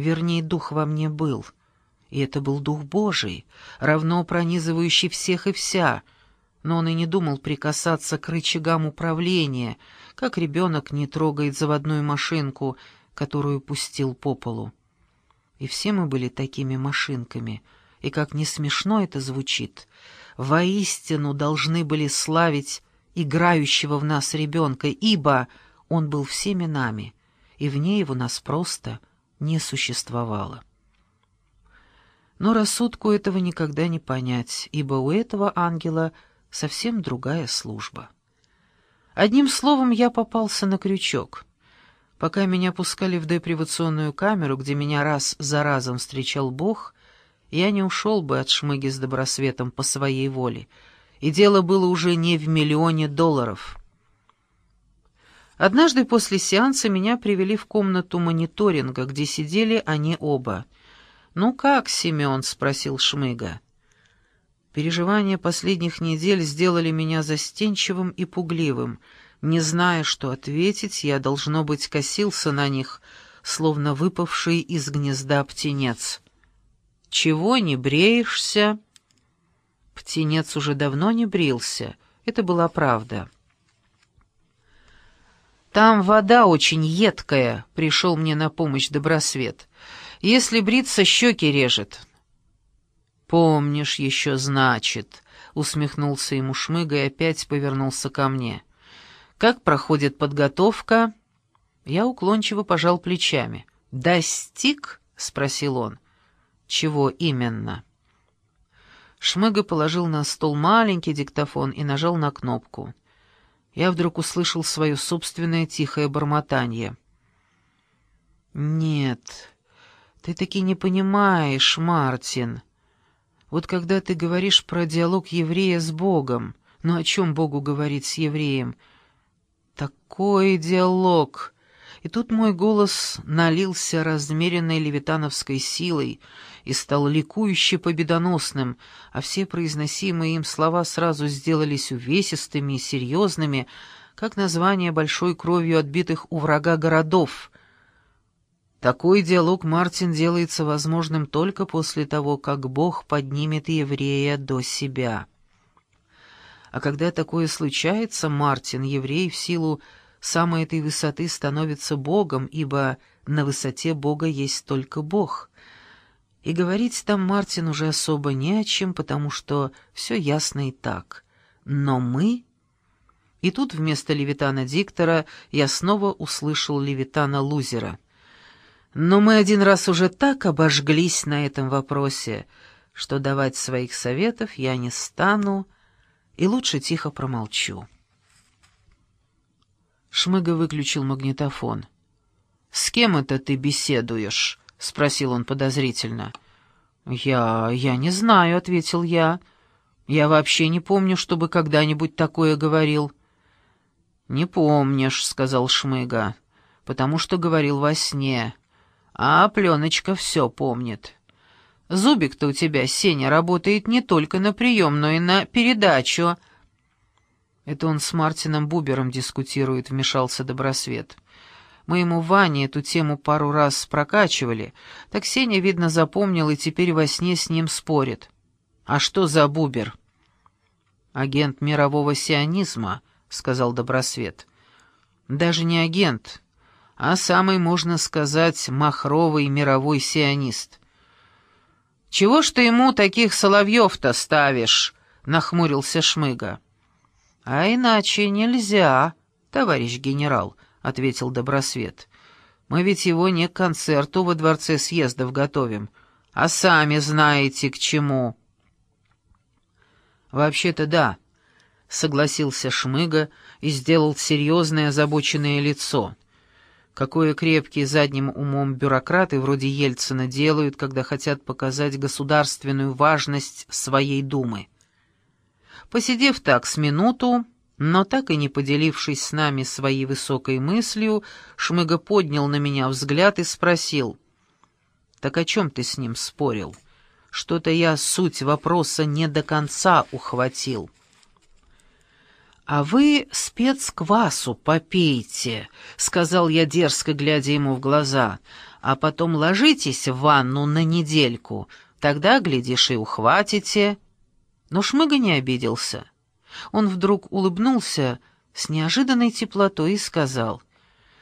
Вернее, дух во мне был. И это был дух Божий, равно пронизывающий всех и вся. Но он и не думал прикасаться к рычагам управления, как ребенок не трогает заводную машинку, которую пустил по полу. И все мы были такими машинками, и как не смешно это звучит, воистину должны были славить играющего в нас ребенка, ибо он был всеми нами, и вне его нас просто не существовало. Но рассудку этого никогда не понять, ибо у этого ангела совсем другая служба. Одним словом, я попался на крючок. Пока меня пускали в депривационную камеру, где меня раз за разом встречал Бог, я не ушел бы от шмыги с добросветом по своей воле, и дело было уже не в миллионе долларов. Однажды после сеанса меня привели в комнату мониторинга, где сидели они оба. «Ну как, Семен?» — спросил Шмыга. Переживания последних недель сделали меня застенчивым и пугливым. Не зная, что ответить, я, должно быть, косился на них, словно выпавший из гнезда птенец. «Чего не бреешься?» Птенец уже давно не брился, это была правда. «Там вода очень едкая», — пришел мне на помощь Добросвет. «Если бриться, щеки режет». «Помнишь еще, значит», — усмехнулся ему Шмыга и опять повернулся ко мне. «Как проходит подготовка?» Я уклончиво пожал плечами. «Достиг?» — спросил он. «Чего именно?» Шмыга положил на стол маленький диктофон и нажал на кнопку я вдруг услышал свое собственное тихое бормотание. «Нет, ты таки не понимаешь, Мартин. Вот когда ты говоришь про диалог еврея с Богом, ну о чем Богу говорить с евреем? Такой диалог!» И тут мой голос налился размеренной левитановской силой и стал ликующе победоносным, а все произносимые им слова сразу сделались увесистыми и серьезными, как название большой кровью отбитых у врага городов. Такой диалог Мартин делается возможным только после того, как Бог поднимет еврея до себя. А когда такое случается, Мартин, еврей, в силу самой этой высоты становится Богом, ибо на высоте Бога есть только Бог. И говорить там Мартин уже особо не о чем, потому что все ясно и так. Но мы... И тут вместо Левитана-диктора я снова услышал Левитана-лузера. Но мы один раз уже так обожглись на этом вопросе, что давать своих советов я не стану и лучше тихо промолчу. Шмыга выключил магнитофон. «С кем это ты беседуешь?» — спросил он подозрительно. «Я... я не знаю», — ответил я. «Я вообще не помню, чтобы когда-нибудь такое говорил». «Не помнишь», — сказал Шмыга, — «потому что говорил во сне. А пленочка все помнит. Зубик-то у тебя, Сеня, работает не только на прием, но и на передачу». «Это он с Мартином Бубером дискутирует», — вмешался Добросвет. «Мы ему Ване эту тему пару раз прокачивали, так Сеня, видно, запомнил и теперь во сне с ним спорит». «А что за Бубер?» «Агент мирового сионизма», — сказал Добросвет. «Даже не агент, а самый, можно сказать, махровый мировой сионист». «Чего ж ты ему таких соловьев-то ставишь?» — нахмурился Шмыга. «А иначе нельзя, товарищ генерал», — ответил Добросвет. «Мы ведь его не к концерту во дворце съездов готовим, а сами знаете к чему». «Вообще-то да», — согласился Шмыга и сделал серьезное озабоченное лицо. Какое крепкие задним умом бюрократы вроде Ельцина делают, когда хотят показать государственную важность своей думы. Посидев так с минуту, но так и не поделившись с нами своей высокой мыслью, Шмыга поднял на меня взгляд и спросил. «Так о чем ты с ним спорил? Что-то я суть вопроса не до конца ухватил». «А вы спецквасу попейте», — сказал я дерзко, глядя ему в глаза, а потом ложитесь в ванну на недельку, тогда, глядишь, и ухватите». Но Шмыга не обиделся. Он вдруг улыбнулся с неожиданной теплотой и сказал —